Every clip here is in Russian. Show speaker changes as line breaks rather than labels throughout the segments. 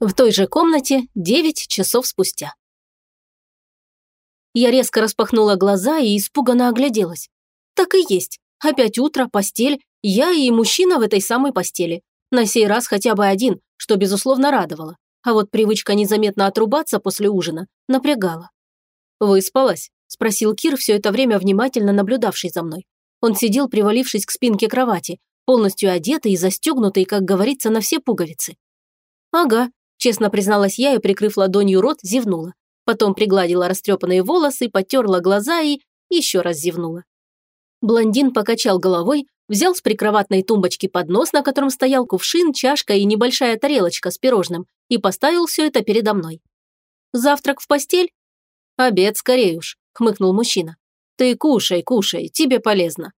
В той же комнате девять часов спустя. Я резко распахнула глаза и испуганно огляделась. Так и есть. Опять утро, постель, я и мужчина в этой самой постели. На сей раз хотя бы один, что безусловно радовало. А вот привычка незаметно отрубаться после ужина напрягала. «Выспалась?» – спросил Кир, все это время внимательно наблюдавший за мной. Он сидел, привалившись к спинке кровати, полностью одетый и застегнутый, как говорится, на все пуговицы. «Ага», Честно призналась я и, прикрыв ладонью рот, зевнула. Потом пригладила растрепанные волосы, потерла глаза и еще раз зевнула. Блондин покачал головой, взял с прикроватной тумбочки поднос, на котором стоял кувшин, чашка и небольшая тарелочка с пирожным, и поставил все это передо мной. «Завтрак в постель?» «Обед скорее уж», – хмыкнул мужчина. «Ты кушай, кушай, тебе полезно».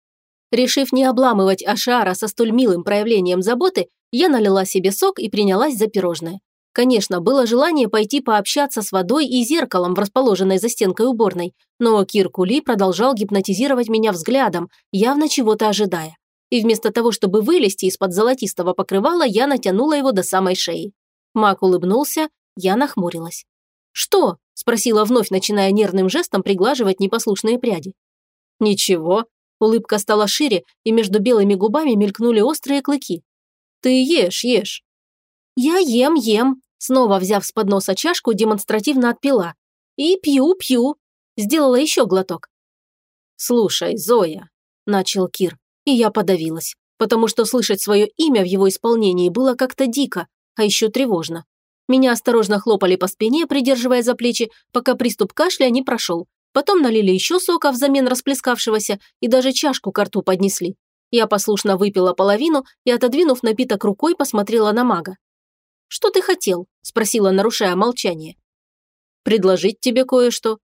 Решив не обламывать Ашара со столь милым проявлением заботы, я налила себе сок и принялась за пирожное. Конечно, было желание пойти пообщаться с водой и зеркалом в расположенной за стенкой уборной, но Кир Кули продолжал гипнотизировать меня взглядом, явно чего-то ожидая. И вместо того, чтобы вылезти из-под золотистого покрывала, я натянула его до самой шеи. Мак улыбнулся, я нахмурилась. «Что?» – спросила вновь, начиная нервным жестом приглаживать непослушные пряди. «Ничего». Улыбка стала шире, и между белыми губами мелькнули острые клыки. «Ты ешь, ешь. «Я ем, ем», снова взяв с подноса чашку, демонстративно отпила. «И пью, пью». Сделала еще глоток. «Слушай, Зоя», – начал Кир, и я подавилась, потому что слышать свое имя в его исполнении было как-то дико, а еще тревожно. Меня осторожно хлопали по спине, придерживая за плечи, пока приступ кашля не прошел. Потом налили еще сока взамен расплескавшегося и даже чашку к рту поднесли. Я послушно выпила половину и, отодвинув напиток рукой, посмотрела на мага. «Что ты хотел?» – спросила, нарушая молчание. «Предложить тебе кое-что».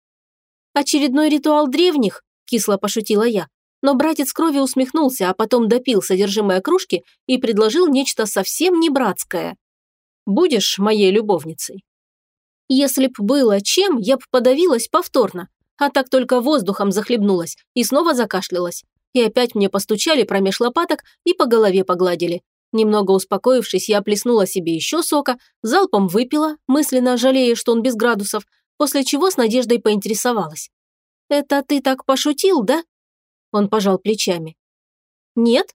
«Очередной ритуал древних?» – кисло пошутила я. Но братец крови усмехнулся, а потом допил содержимое кружки и предложил нечто совсем не братское. «Будешь моей любовницей?» Если б было чем, я б подавилась повторно, а так только воздухом захлебнулась и снова закашлялась. И опять мне постучали промеж лопаток и по голове погладили. Немного успокоившись, я плеснула себе еще сока, залпом выпила, мысленно жалея, что он без градусов, после чего с надеждой поинтересовалась. «Это ты так пошутил, да?» Он пожал плечами. «Нет?»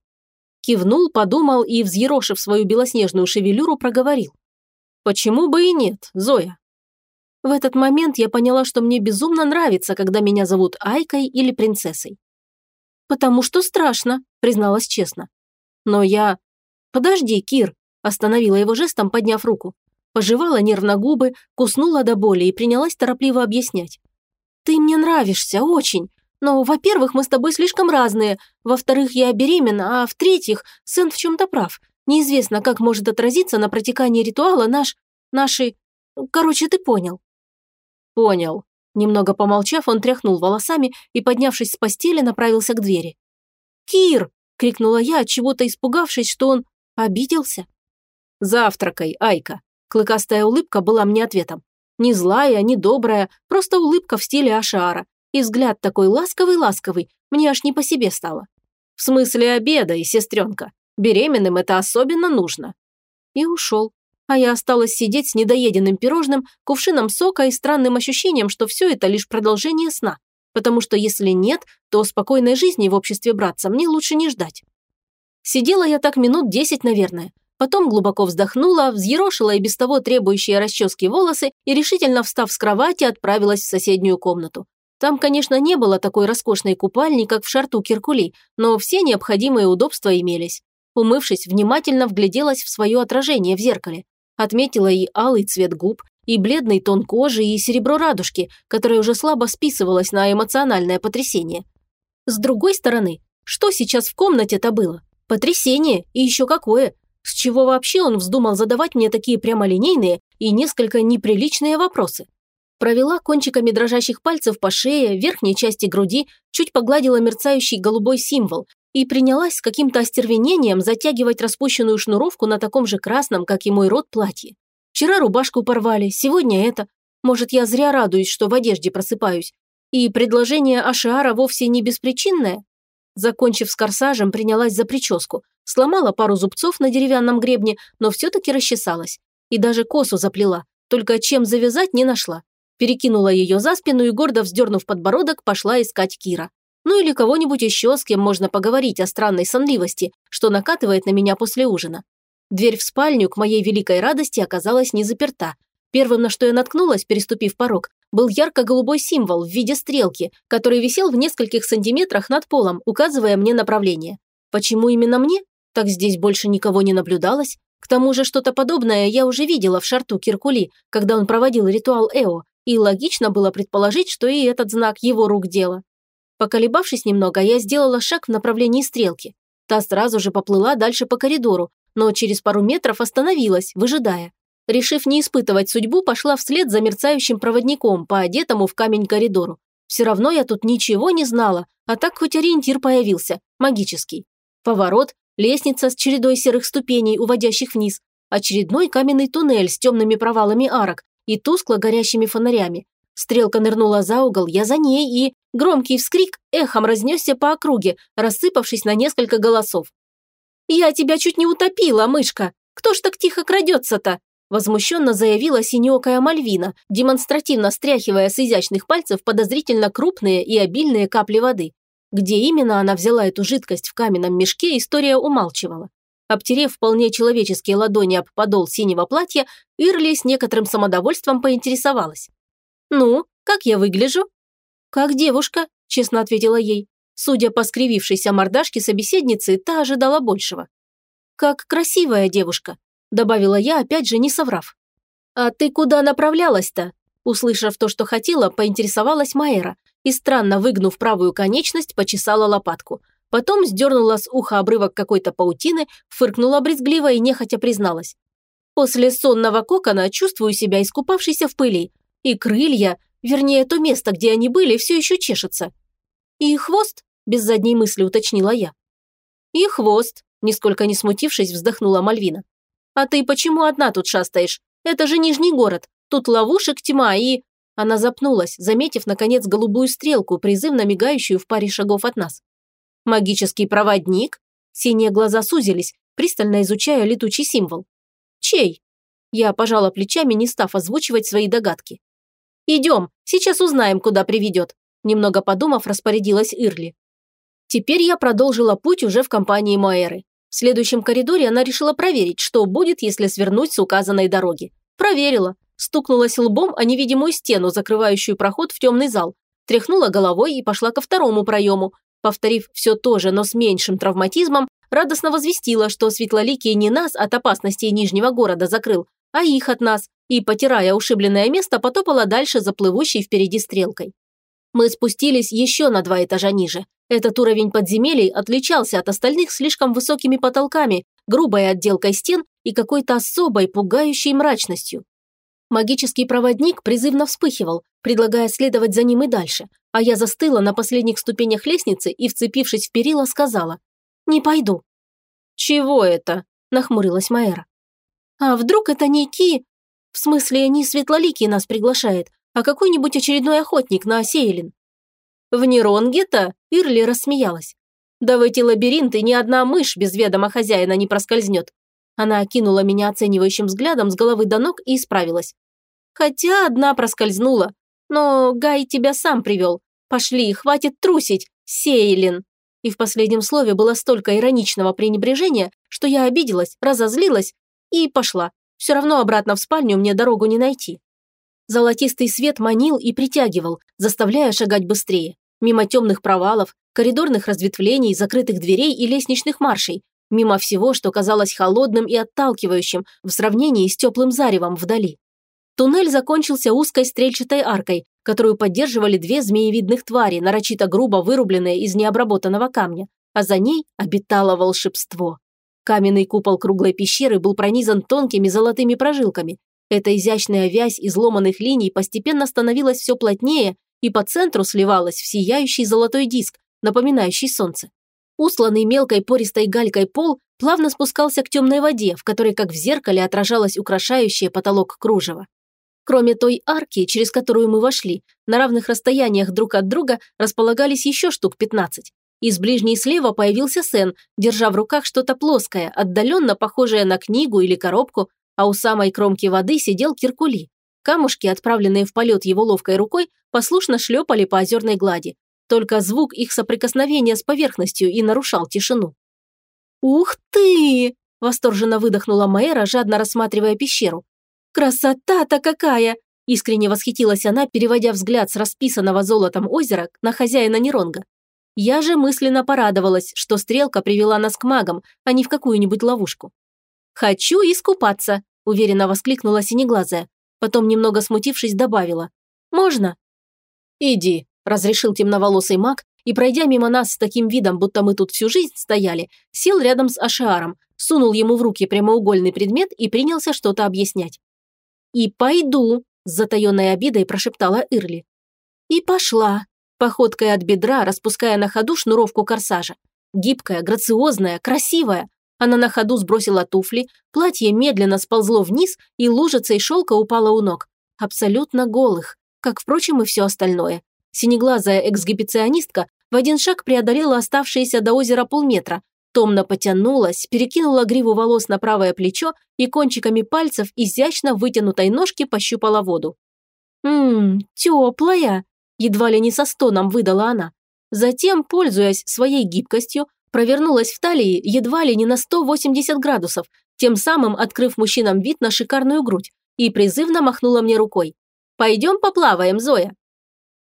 Кивнул, подумал и, взъерошив свою белоснежную шевелюру, проговорил. «Почему бы и нет, Зоя?» В этот момент я поняла, что мне безумно нравится, когда меня зовут Айкой или принцессой. «Потому что страшно», призналась честно. «Но я «Подожди, Кир!» – остановила его жестом, подняв руку. Пожевала нервно губы, куснула до боли и принялась торопливо объяснять. «Ты мне нравишься, очень. Но, во-первых, мы с тобой слишком разные. Во-вторых, я беременна, а в-третьих, сын в чем-то прав. Неизвестно, как может отразиться на протекании ритуала наш... наши... Короче, ты понял». «Понял». Немного помолчав, он тряхнул волосами и, поднявшись с постели, направился к двери. «Кир!» – крикнула я, чего-то испугавшись, что он Обиделся? Завтракай, Айка. Клыкастая улыбка была мне ответом. Не злая, не добрая, просто улыбка в стиле Ашара. И взгляд такой ласковый-ласковый, мне аж не по себе стало. В смысле обеда и сестренка. Беременным это особенно нужно. И ушел. А я осталась сидеть с недоеденным пирожным, кувшином сока и странным ощущением, что все это лишь продолжение сна. Потому что если нет, то спокойной жизни в обществе братца мне лучше не ждать. Сидела я так минут десять, наверное. Потом глубоко вздохнула, взъерошила и без того требующие расчески волосы и, решительно встав с кровати, отправилась в соседнюю комнату. Там, конечно, не было такой роскошной купальни, как в шарту Киркули, но все необходимые удобства имелись. Умывшись, внимательно вгляделась в свое отражение в зеркале. Отметила и алый цвет губ, и бледный тон кожи, и серебро радужки, которое уже слабо списывалось на эмоциональное потрясение. С другой стороны, что сейчас в комнате-то было? Потрясение, и еще какое. С чего вообще он вздумал задавать мне такие прямолинейные и несколько неприличные вопросы? Провела кончиками дрожащих пальцев по шее, верхней части груди, чуть погладила мерцающий голубой символ и принялась с каким-то остервенением затягивать распущенную шнуровку на таком же красном, как и мой рот, платье. Вчера рубашку порвали, сегодня это. Может, я зря радуюсь, что в одежде просыпаюсь. И предложение Ашиара вовсе не беспричинное? Закончив с корсажем, принялась за прическу. Сломала пару зубцов на деревянном гребне, но все-таки расчесалась. И даже косу заплела, только чем завязать не нашла. Перекинула ее за спину и, гордо вздернув подбородок, пошла искать Кира. Ну или кого-нибудь еще, с кем можно поговорить о странной сонливости, что накатывает на меня после ужина. Дверь в спальню, к моей великой радости, оказалась не заперта. Первым, на что я наткнулась, переступив порог, был ярко-голубой символ в виде стрелки, который висел в нескольких сантиметрах над полом, указывая мне направление. Почему именно мне? Так здесь больше никого не наблюдалось. К тому же что-то подобное я уже видела в шарту Киркули, когда он проводил ритуал Эо, и логично было предположить, что и этот знак его рук дело. Поколебавшись немного, я сделала шаг в направлении стрелки. Та сразу же поплыла дальше по коридору, но через пару метров остановилась, выжидая. Решив не испытывать судьбу, пошла вслед за мерцающим проводником по одетому в камень коридору. Все равно я тут ничего не знала, а так хоть ориентир появился, магический. Поворот, лестница с чередой серых ступеней, уводящих вниз, очередной каменный туннель с темными провалами арок и тускло горящими фонарями. Стрелка нырнула за угол, я за ней, и громкий вскрик эхом разнесся по округе, рассыпавшись на несколько голосов. «Я тебя чуть не утопила, мышка! Кто ж так тихо крадется-то?» Возмущенно заявила синеокая Мальвина, демонстративно стряхивая с изящных пальцев подозрительно крупные и обильные капли воды. Где именно она взяла эту жидкость в каменном мешке, история умалчивала. Обтерев вполне человеческие ладони об подол синего платья, Ирли с некоторым самодовольством поинтересовалась. «Ну, как я выгляжу?» «Как девушка», – честно ответила ей. Судя по скривившейся мордашке собеседницы, та ожидала большего. «Как красивая девушка», – добавила я, опять же не соврав. «А ты куда направлялась-то?» Услышав то, что хотела, поинтересовалась Майера и, странно выгнув правую конечность, почесала лопатку. Потом сдернула с уха обрывок какой-то паутины, фыркнула брезгливо и нехотя призналась. «После сонного кокона чувствую себя искупавшейся в пыли. И крылья, вернее, то место, где они были, все еще чешется. И хвост, без задней мысли уточнила я. И хвост, нисколько не смутившись, вздохнула Мальвина. А ты почему одна тут шастаешь? Это же Нижний город. Тут ловушек тьма и... Она запнулась, заметив, наконец, голубую стрелку, призывно мигающую в паре шагов от нас. «Магический проводник?» Синие глаза сузились, пристально изучая летучий символ. «Чей?» Я пожала плечами, не став озвучивать свои догадки. «Идем, сейчас узнаем, куда приведет», немного подумав, распорядилась Ирли. Теперь я продолжила путь уже в компании Моэры. В следующем коридоре она решила проверить, что будет, если свернуть с указанной дороги. Проверила. Стукнулась лбом о невидимую стену, закрывающую проход в темный зал. Тряхнула головой и пошла ко второму проему. Повторив все то же, но с меньшим травматизмом, радостно возвестила, что Светлоликий не нас от опасностей Нижнего города закрыл, а их от нас, и, потирая ушибленное место, потопала дальше за плывущей впереди стрелкой. Мы спустились еще на два этажа ниже. Этот уровень подземелий отличался от остальных слишком высокими потолками, грубой отделкой стен и какой-то особой, пугающей мрачностью. Магический проводник призывно вспыхивал, предлагая следовать за ним и дальше, а я застыла на последних ступенях лестницы и, вцепившись в перила, сказала «Не пойду». «Чего это?» – нахмурилась Майера. А вдруг это не Ки? В смысле, не Светлоликий нас приглашает, а какой-нибудь очередной охотник на Сейлин? В Неронгета Ирли рассмеялась. Да в эти лабиринты ни одна мышь без ведома хозяина не проскользнет. Она окинула меня оценивающим взглядом с головы до ног и исправилась. Хотя одна проскользнула. Но Гай тебя сам привел. Пошли, хватит трусить, Сейлин. И в последнем слове было столько ироничного пренебрежения, что я обиделась, разозлилась и пошла. Все равно обратно в спальню мне дорогу не найти. Золотистый свет манил и притягивал, заставляя шагать быстрее. Мимо темных провалов, коридорных разветвлений, закрытых дверей и лестничных маршей. Мимо всего, что казалось холодным и отталкивающим в сравнении с теплым заревом вдали. Туннель закончился узкой стрельчатой аркой, которую поддерживали две змеевидных твари, нарочито грубо вырубленные из необработанного камня, а за ней обитало волшебство. Каменный купол круглой пещеры был пронизан тонкими золотыми прожилками. Эта изящная вязь изломанных линий постепенно становилась все плотнее и по центру сливалась в сияющий золотой диск, напоминающий солнце. Усланный мелкой пористой галькой пол плавно спускался к темной воде, в которой, как в зеркале, отражалось украшающее потолок кружева. Кроме той арки, через которую мы вошли, на равных расстояниях друг от друга располагались еще штук 15. Из ближней слева появился Сен, держа в руках что-то плоское, отдаленно похожее на книгу или коробку, а у самой кромки воды сидел Киркули. Камушки, отправленные в полет его ловкой рукой, послушно шлепали по озерной глади. Только звук их соприкосновения с поверхностью и нарушал тишину. «Ух ты!» – восторженно выдохнула Майера, жадно рассматривая пещеру. «Красота-то какая! Искренне восхитилась она, переводя взгляд с расписанного золотом озера на хозяина Неронга. Я же мысленно порадовалась, что стрелка привела нас к магам, а не в какую-нибудь ловушку. «Хочу искупаться», – уверенно воскликнула синеглазая. Потом, немного смутившись, добавила. «Можно?» «Иди», – разрешил темноволосый маг, и, пройдя мимо нас с таким видом, будто мы тут всю жизнь стояли, сел рядом с Ашиаром, сунул ему в руки прямоугольный предмет и принялся что-то объяснять. «И пойду», с затаенной обидой прошептала Ирли. И пошла, походкой от бедра, распуская на ходу шнуровку корсажа. Гибкая, грациозная, красивая. Она на ходу сбросила туфли, платье медленно сползло вниз, и лужица и шелка упала у ног. Абсолютно голых, как, впрочем, и все остальное. Синеглазая эксгибиционистка в один шаг преодолела оставшиеся до озера полметра, Томно потянулась, перекинула гриву волос на правое плечо и кончиками пальцев изящно вытянутой ножки пощупала воду. «Ммм, теплая!» – едва ли не со стоном выдала она. Затем, пользуясь своей гибкостью, провернулась в талии едва ли не на 180 градусов, тем самым открыв мужчинам вид на шикарную грудь, и призывно махнула мне рукой. «Пойдем поплаваем, Зоя!»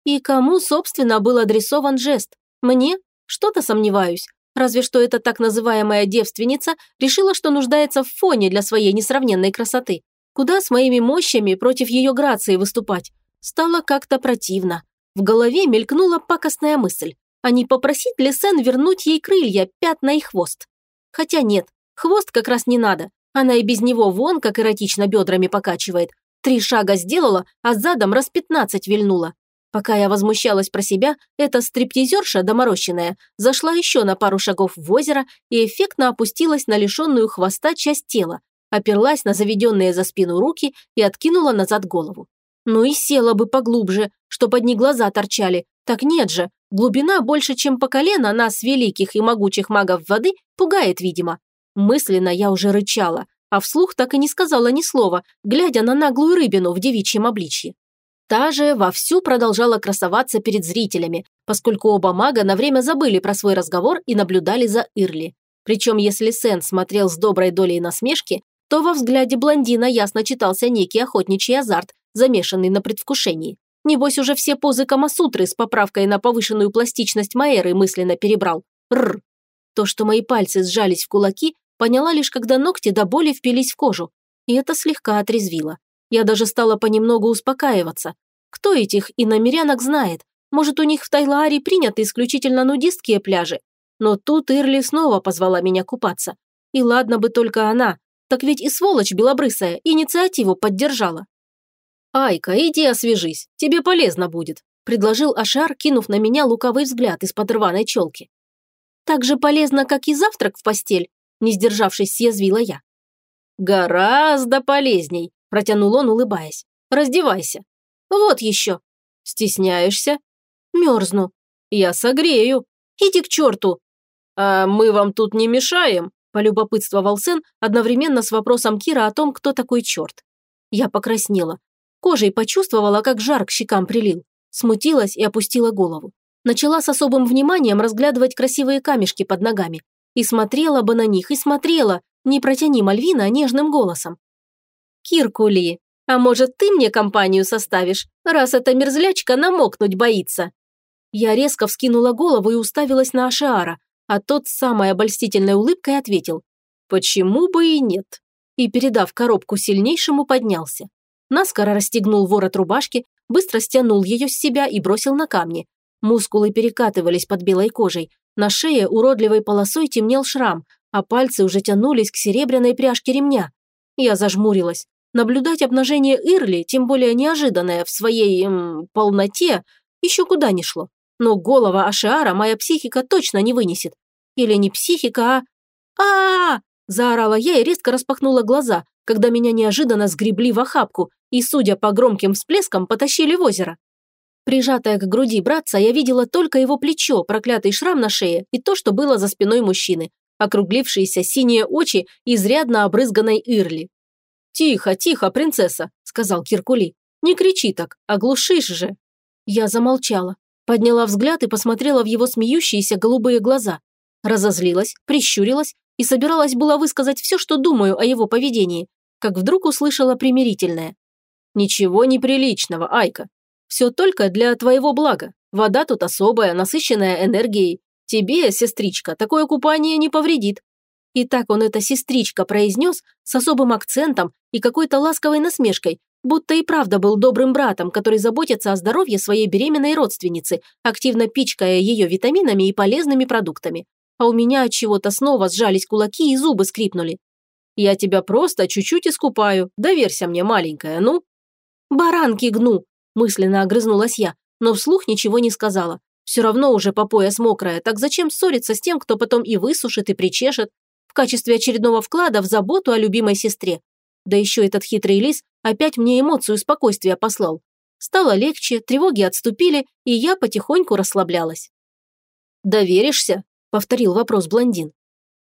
И кому, собственно, был адресован жест? Мне? Что-то сомневаюсь. Разве что эта так называемая девственница решила, что нуждается в фоне для своей несравненной красоты. Куда с моими мощами против ее грации выступать? Стало как-то противно. В голове мелькнула пакостная мысль. А не попросить ли Сен вернуть ей крылья, пятна и хвост? Хотя нет, хвост как раз не надо. Она и без него вон как эротично бедрами покачивает. Три шага сделала, а задом раз пятнадцать вильнула. Пока я возмущалась про себя, эта стриптизерша доморощенная зашла еще на пару шагов в озеро и эффектно опустилась на лишенную хвоста часть тела, оперлась на заведенные за спину руки и откинула назад голову. Ну и села бы поглубже, чтоб одни глаза торчали. Так нет же, глубина больше, чем по колено нас, великих и могучих магов воды, пугает, видимо. Мысленно я уже рычала, а вслух так и не сказала ни слова, глядя на наглую рыбину в девичьем обличье. Та же вовсю продолжала красоваться перед зрителями, поскольку оба мага на время забыли про свой разговор и наблюдали за Ирли. Причем если Сен смотрел с доброй долей насмешки, то во взгляде блондина ясно читался некий охотничий азарт, замешанный на предвкушении. Небось уже все позы Камасутры с поправкой на повышенную пластичность Маэры мысленно перебрал. Рр. То, что мои пальцы сжались в кулаки, поняла лишь, когда ногти до боли впились в кожу. И это слегка отрезвило. Я даже стала понемногу успокаиваться. Кто этих иномерянок знает? Может, у них в Тайлааре приняты исключительно нудистские пляжи? Но тут Ирли снова позвала меня купаться. И ладно бы только она. Так ведь и сволочь белобрысая инициативу поддержала. «Айка, иди освежись, тебе полезно будет», – предложил Ашар, кинув на меня луковый взгляд из-под рваной челки. «Так же полезно, как и завтрак в постель», – не сдержавшись, съязвила я. «Гораздо полезней», Протянул он, улыбаясь. «Раздевайся». «Вот еще». «Стесняешься?» «Мерзну». «Я согрею». «Иди к черту». «А мы вам тут не мешаем?» полюбопытствовал Сен одновременно с вопросом Кира о том, кто такой черт. Я покраснела. Кожей почувствовала, как жар к щекам прилил. Смутилась и опустила голову. Начала с особым вниманием разглядывать красивые камешки под ногами. И смотрела бы на них, и смотрела, не протяни Мальвина нежным голосом. Киркули, а может, ты мне компанию составишь, раз эта мерзлячка намокнуть боится?» Я резко вскинула голову и уставилась на Ашиара, а тот с самой обольстительной улыбкой ответил «Почему бы и нет?» и, передав коробку сильнейшему, поднялся. Наскоро расстегнул ворот рубашки, быстро стянул ее с себя и бросил на камни. Мускулы перекатывались под белой кожей, на шее уродливой полосой темнел шрам, а пальцы уже тянулись к серебряной пряжке ремня. Я зажмурилась. Наблюдать обнажение Ирли, тем более неожиданное в своей эм, полноте, еще куда ни шло. Но голова Ашиара моя психика точно не вынесет. Или не психика, а... а, -а, -а Заорала я и резко распахнула глаза, когда меня неожиданно сгребли в охапку и, судя по громким всплескам, потащили в озеро. Прижатая к груди братца, я видела только его плечо, проклятый шрам на шее и то, что было за спиной мужчины, округлившиеся синие очи изрядно обрызганной Ирли. «Тихо, тихо, принцесса», – сказал Киркули. «Не кричи так, оглушишь же». Я замолчала, подняла взгляд и посмотрела в его смеющиеся голубые глаза. Разозлилась, прищурилась и собиралась была высказать все, что думаю о его поведении, как вдруг услышала примирительное. «Ничего неприличного, Айка. Все только для твоего блага. Вода тут особая, насыщенная энергией. Тебе, сестричка, такое купание не повредит». И так он это сестричка произнес с особым акцентом и какой-то ласковой насмешкой, будто и правда был добрым братом, который заботится о здоровье своей беременной родственницы, активно пичкая ее витаминами и полезными продуктами. А у меня от чего-то снова сжались кулаки и зубы скрипнули. Я тебя просто чуть-чуть искупаю, доверься мне, маленькая, ну». «Баранки гну», – мысленно огрызнулась я, но вслух ничего не сказала. Все равно уже по пояс мокрая, так зачем ссориться с тем, кто потом и высушит, и причешет? В качестве очередного вклада в заботу о любимой сестре. Да еще этот хитрый лис опять мне эмоцию спокойствия послал. Стало легче, тревоги отступили, и я потихоньку расслаблялась. «Доверишься?» – повторил вопрос блондин.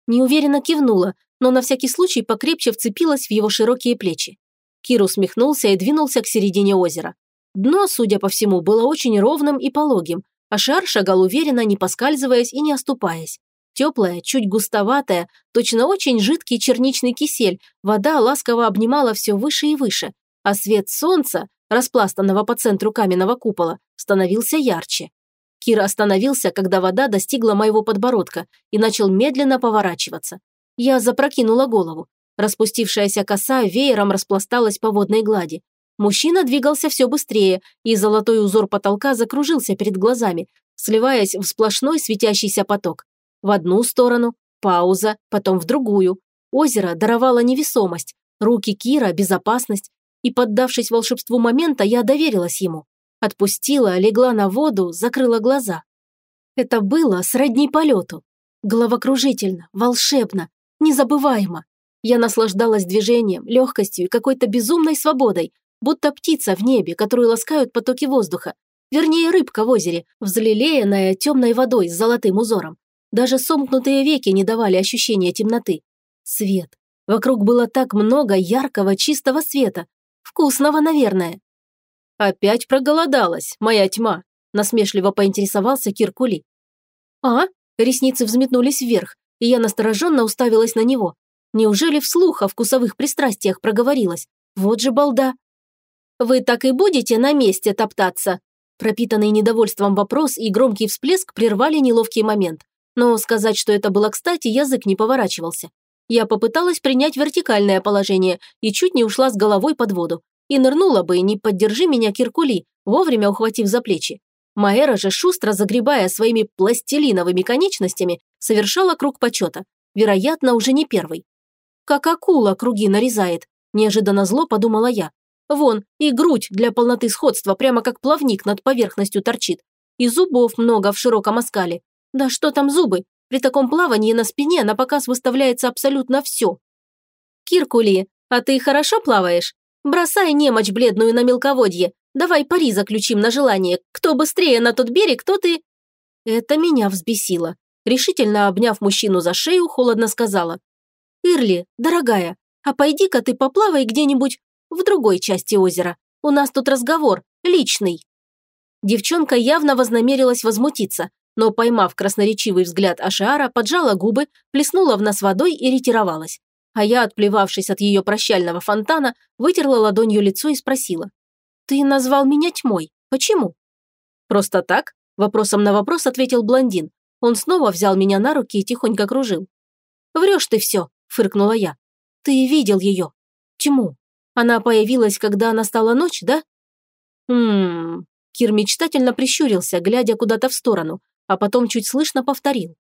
Неуверенно кивнула, но на всякий случай покрепче вцепилась в его широкие плечи. Кир усмехнулся и двинулся к середине озера. Дно, судя по всему, было очень ровным и пологим, а шар шагал уверенно, не поскальзываясь и не оступаясь. Теплая, чуть густоватая, точно очень жидкий черничный кисель, вода ласково обнимала все выше и выше, а свет солнца, распластанного по центру каменного купола, становился ярче. Кир остановился, когда вода достигла моего подбородка и начал медленно поворачиваться. Я запрокинула голову. Распустившаяся коса веером распласталась по водной глади. Мужчина двигался все быстрее, и золотой узор потолка закружился перед глазами, сливаясь в сплошной светящийся поток. В одну сторону, пауза, потом в другую. Озеро даровало невесомость, руки Кира – безопасность, и, поддавшись волшебству момента, я доверилась ему. Отпустила, легла на воду, закрыла глаза. Это было сродни полету. Головокружительно, волшебно, незабываемо. Я наслаждалась движением, легкостью и какой-то безумной свободой, будто птица в небе, которую ласкают потоки воздуха. Вернее, рыбка в озере, взлелеянная темной водой с золотым узором. Даже сомкнутые веки не давали ощущения темноты. Свет. Вокруг было так много яркого, чистого света. Вкусного, наверное. «Опять проголодалась, моя тьма», – насмешливо поинтересовался Киркули. «А?» – ресницы взметнулись вверх, и я настороженно уставилась на него. Неужели вслух о вкусовых пристрастиях проговорилась? Вот же балда. «Вы так и будете на месте топтаться?» Пропитанный недовольством вопрос и громкий всплеск прервали неловкий момент. Но сказать, что это было кстати, язык не поворачивался. Я попыталась принять вертикальное положение и чуть не ушла с головой под воду. И нырнула бы, не поддержи меня, Киркули, вовремя ухватив за плечи. Маэра же, шустро загребая своими пластилиновыми конечностями, совершала круг почета. Вероятно, уже не первый. Как акула круги нарезает, неожиданно зло подумала я. Вон, и грудь для полноты сходства прямо как плавник над поверхностью торчит. И зубов много в широком оскале. Да что там зубы? При таком плавании на спине на показ выставляется абсолютно все. Киркули, а ты хорошо плаваешь? Бросай немочь бледную на мелководье. Давай пари заключим на желание. Кто быстрее на тот берег, тот и...» Это меня взбесило. Решительно обняв мужчину за шею, холодно сказала. «Ирли, дорогая, а пойди-ка ты поплавай где-нибудь в другой части озера. У нас тут разговор, личный». Девчонка явно вознамерилась возмутиться, но, поймав красноречивый взгляд Ашиара, поджала губы, плеснула в нас водой и ретировалась а я, отплевавшись от ее прощального фонтана, вытерла ладонью лицо и спросила. «Ты назвал меня тьмой. Почему?» «Просто так?» – вопросом на вопрос ответил блондин. Он снова взял меня на руки и тихонько кружил. «Врешь ты все», – фыркнула я. «Ты видел ее. Тьму. Она появилась, когда настала ночь, да?» «Ммм...» Кир мечтательно прищурился, глядя куда-то в сторону, а потом чуть слышно повторил.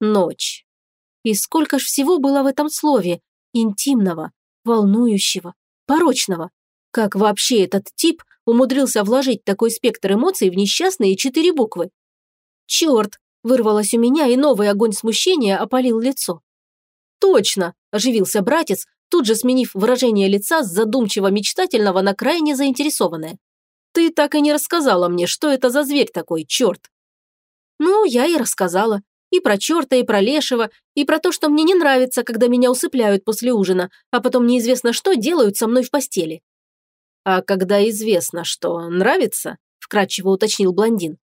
«Ночь. И сколько ж всего было в этом слове, интимного, волнующего, порочного. Как вообще этот тип умудрился вложить такой спектр эмоций в несчастные четыре буквы? Черт, вырвалось у меня, и новый огонь смущения опалил лицо. Точно, оживился братец, тут же сменив выражение лица с задумчиво-мечтательного на крайне заинтересованное. Ты так и не рассказала мне, что это за зверь такой, черт. Ну, я и рассказала. И про черта, и про лешего, и про то, что мне не нравится, когда меня усыпляют после ужина, а потом неизвестно что делают со мной в постели.
«А когда известно, что нравится?» – вкратчиво уточнил блондин.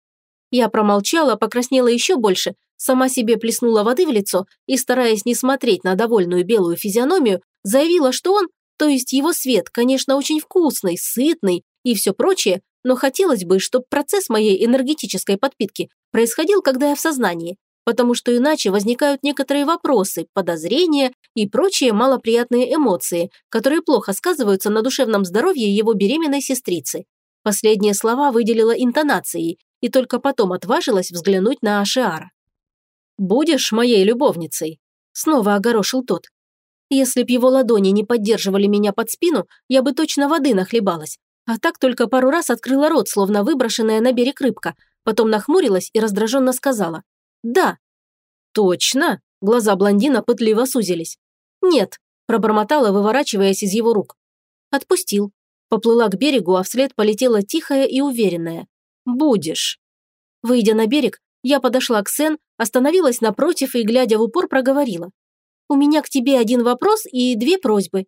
Я промолчала, покраснела еще больше, сама себе плеснула воды в лицо и, стараясь не смотреть на довольную белую физиономию, заявила, что он, то есть его свет, конечно, очень вкусный, сытный и все прочее, но хотелось бы, чтобы процесс моей энергетической подпитки происходил, когда я в сознании, потому что иначе возникают некоторые вопросы, подозрения и прочие малоприятные эмоции, которые плохо сказываются на душевном здоровье его беременной сестрицы. Последние слова выделила интонацией и только потом отважилась взглянуть на Ашиара.
«Будешь моей любовницей?»
Снова огорошил тот. Если б его ладони не поддерживали меня под спину, я бы точно воды нахлебалась. А так только пару раз открыла рот, словно выброшенная на берег рыбка, потом нахмурилась и раздраженно сказала. «Да».
«Точно?» Глаза блондина пытливо сузились.
«Нет», пробормотала, выворачиваясь из его рук. Отпустил. Поплыла к берегу, а вслед полетела тихая и уверенная. «Будешь». Выйдя на берег, я подошла к Сен, остановилась напротив и, глядя в упор, проговорила. «У меня к тебе один вопрос и две просьбы».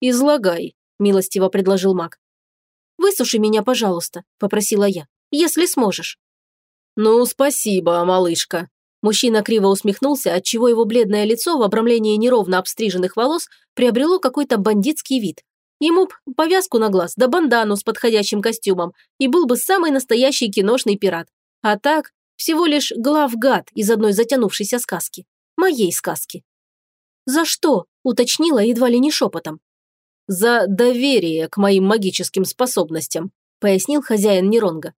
«Излагай», – милостиво предложил маг.
«Высуши меня, пожалуйста», – попросила я, – «если сможешь».
«Ну, спасибо, малышка». Мужчина криво усмехнулся, отчего его бледное лицо в обрамлении неровно обстриженных волос приобрело какой-то бандитский вид. Ему б повязку на глаз, да бандану с подходящим костюмом, и был бы самый настоящий киношный пират. А так, всего лишь главгад из одной затянувшейся сказки. Моей сказки.
«За что?» – уточнила едва ли не шепотом.
«За доверие к моим магическим способностям», – пояснил хозяин Неронга.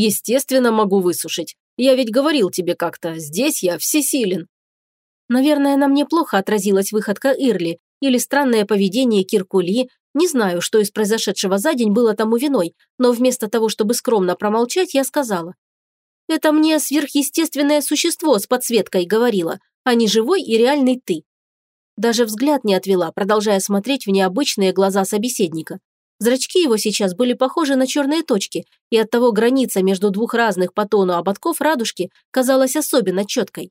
«Естественно, могу высушить. Я ведь говорил тебе как-то, здесь я всесилен».
Наверное, на мне плохо отразилась выходка Ирли или странное поведение Киркули, не знаю, что из произошедшего за день было тому виной, но вместо того, чтобы скромно промолчать, я сказала. «Это мне сверхъестественное существо с подсветкой говорило, а не живой и реальный ты». Даже взгляд не отвела, продолжая смотреть в необычные глаза собеседника. Зрачки его сейчас были похожи на черные точки, и оттого граница между двух разных по тону ободков радужки казалась особенно четкой.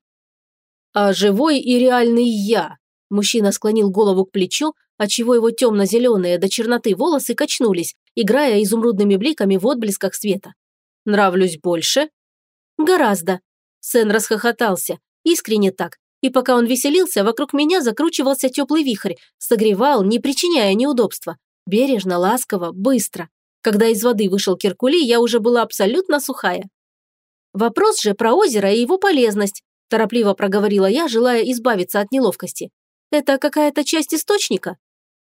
«А живой и реальный я!» Мужчина склонил голову к плечу, отчего его темно-зеленые до черноты волосы качнулись, играя изумрудными бликами в отблесках света. «Нравлюсь больше?»
«Гораздо». Сен расхохотался, искренне так, и пока он веселился, вокруг меня закручивался теплый вихрь, согревал, не причиняя неудобства. Бережно, ласково, быстро. Когда из воды вышел Киркули, я уже была абсолютно сухая. Вопрос же про озеро и его полезность, торопливо проговорила я, желая избавиться от неловкости. Это какая-то часть источника?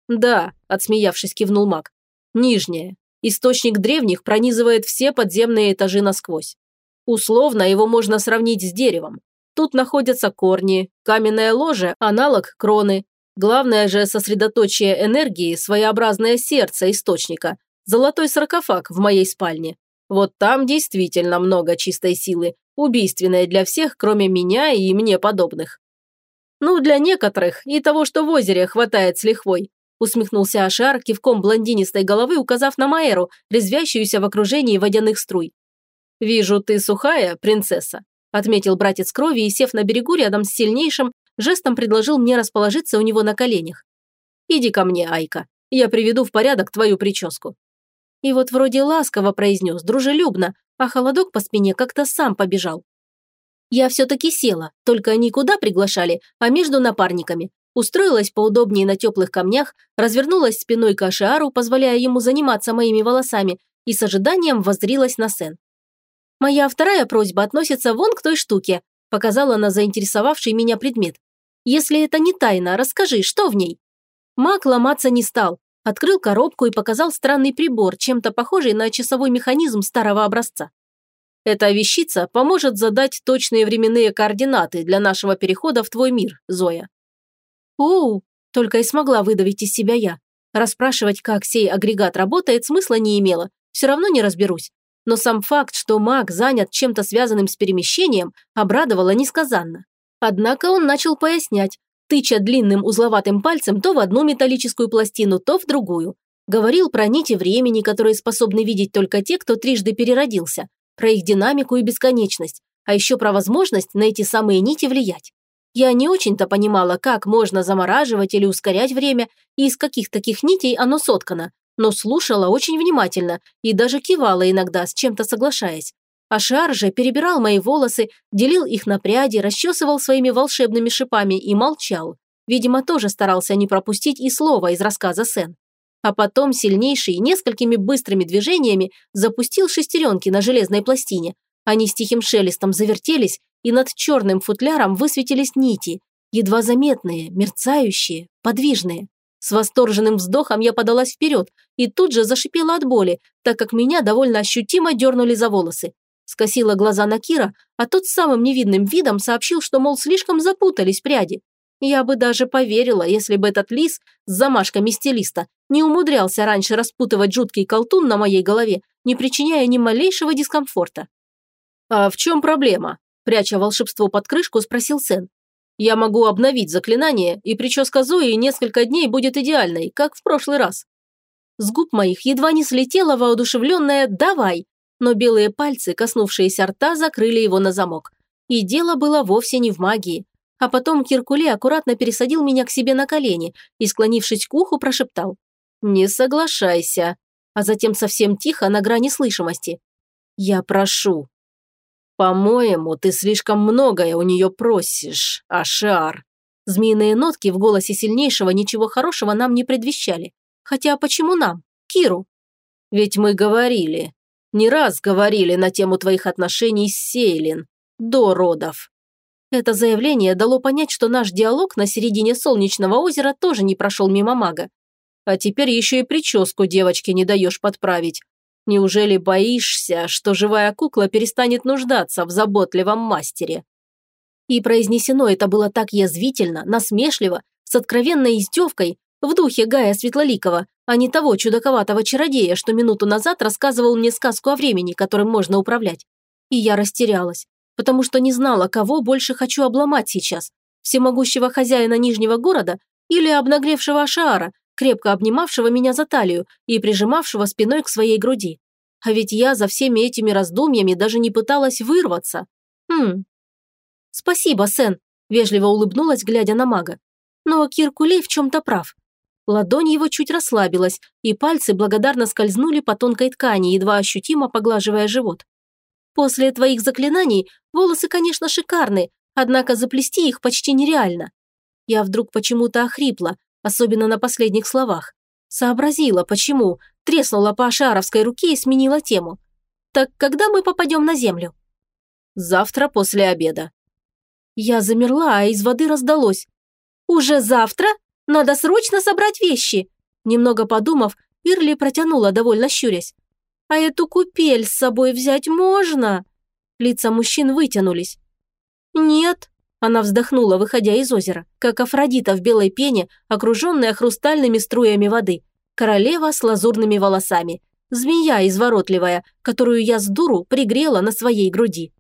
«Да», – отсмеявшись, кивнул маг. «Нижняя. Источник древних пронизывает все подземные этажи насквозь. Условно его можно сравнить с деревом. Тут находятся корни, каменное ложе – аналог кроны. Главное же сосредоточие энергии – своеобразное сердце источника, золотой саркофаг в моей спальне. Вот там действительно много чистой силы, убийственной для всех, кроме меня и мне подобных. Ну, для некоторых и того, что в озере хватает с лихвой усмехнулся Ашар, кивком блондинистой головы указав на Майеру, резвящуюся в окружении водяных струй. «Вижу, ты сухая, принцесса», отметил братец крови и, сев на берегу рядом с сильнейшим, жестом предложил мне расположиться у него на коленях. «Иди ко мне, Айка, я приведу в порядок твою прическу». И вот вроде ласково произнес, дружелюбно, а холодок по спине как-то сам побежал. Я все-таки села, только никуда приглашали, а между напарниками, устроилась поудобнее на теплых камнях, развернулась спиной к Ашиару, позволяя ему заниматься моими волосами, и с ожиданием воззрилась на Сен. «Моя вторая просьба относится вон к той штуке», показала на заинтересовавший меня предмет. «Если это не тайна, расскажи, что в ней?» Маг ломаться не стал, открыл коробку и показал странный прибор, чем-то похожий на часовой механизм старого образца. Эта вещица поможет задать точные временные координаты для нашего перехода в твой мир, Зоя. «Оу!» – только и смогла выдавить из себя я. Расспрашивать, как сей агрегат работает, смысла не имело, все равно не разберусь. Но сам факт, что маг занят чем-то связанным с перемещением, обрадовало несказанно. Однако он начал пояснять, тыча длинным узловатым пальцем то в одну металлическую пластину, то в другую. Говорил про нити времени, которые способны видеть только те, кто трижды переродился, про их динамику и бесконечность,
а еще про возможность на эти самые нити влиять. Я не очень-то понимала, как можно замораживать или ускорять время и из каких таких нитей оно соткано, но слушала очень внимательно и даже кивала иногда, с чем-то соглашаясь. А Шар же перебирал мои волосы, делил их на пряди, расчесывал своими волшебными шипами и молчал. Видимо, тоже старался не пропустить и слова из рассказа Сен. А потом сильнейший несколькими быстрыми движениями запустил шестеренки на железной пластине. Они с тихим шелестом завертелись, и над черным футляром высветились нити, едва заметные, мерцающие, подвижные. С восторженным вздохом я подалась вперед и тут же зашипела от боли, так как меня довольно ощутимо дернули за волосы. Скосила глаза на Кира, а тот самым невидным видом сообщил, что, мол, слишком запутались пряди. Я бы даже поверила, если бы этот лис с замашками стилиста не умудрялся раньше распутывать жуткий колтун на моей голове, не причиняя ни малейшего дискомфорта.
«А в чем проблема?» – пряча волшебство под крышку, спросил Сен. «Я могу обновить заклинание, и прическа Зои несколько дней будет идеальной, как в прошлый раз».
С губ моих едва не слетело воодушевленное «давай», но белые пальцы, коснувшиеся рта, закрыли его на замок. И дело было вовсе не в магии. А потом Киркуле аккуратно пересадил меня к себе на колени и, склонившись к уху, прошептал «Не соглашайся», а затем совсем тихо, на грани слышимости. «Я прошу».
«По-моему, ты слишком многое у нее просишь, Ашар».
Змеиные нотки в голосе сильнейшего ничего хорошего нам не предвещали. Хотя почему нам? Киру.
Ведь мы говорили, не раз говорили на тему твоих отношений с Сейлин. До родов.
Это заявление дало понять, что наш диалог на середине Солнечного озера тоже не прошел мимо мага.
А теперь еще и прическу девочке не даешь подправить. Неужели боишься, что живая кукла перестанет нуждаться в заботливом мастере?
И произнесено это было так язвительно, насмешливо, с откровенной издевкой, в духе Гая Светлоликова, а не того чудаковатого чародея, что минуту назад рассказывал мне сказку о времени, которым можно управлять. И я растерялась, потому что не знала, кого больше хочу обломать сейчас – всемогущего хозяина Нижнего города или обнаглевшего Ашаара, крепко обнимавшего меня за талию и прижимавшего спиной к своей груди. А ведь я за всеми этими раздумьями даже не пыталась вырваться. Хм. Спасибо, Сен, вежливо улыбнулась, глядя на мага. Но Киркулей в чем-то прав. Ладонь его чуть расслабилась, и пальцы благодарно скользнули по тонкой ткани, едва ощутимо поглаживая живот. «После твоих заклинаний волосы, конечно, шикарны, однако заплести их почти нереально». Я вдруг почему-то охрипла, особенно на последних словах. Сообразила, почему, треснула по шаровской руке и сменила тему. «Так когда мы попадем на землю?»
«Завтра после обеда».
Я замерла, а из воды раздалось. «Уже завтра?» Надо срочно собрать вещи!» Немного подумав, Ирли протянула, довольно щурясь. «А эту купель с собой взять можно?» Лица мужчин вытянулись. «Нет», – она вздохнула, выходя из озера, как Афродита в белой пене, окруженная хрустальными струями воды. Королева с лазурными волосами. Змея изворотливая, которую я с дуру пригрела на своей груди.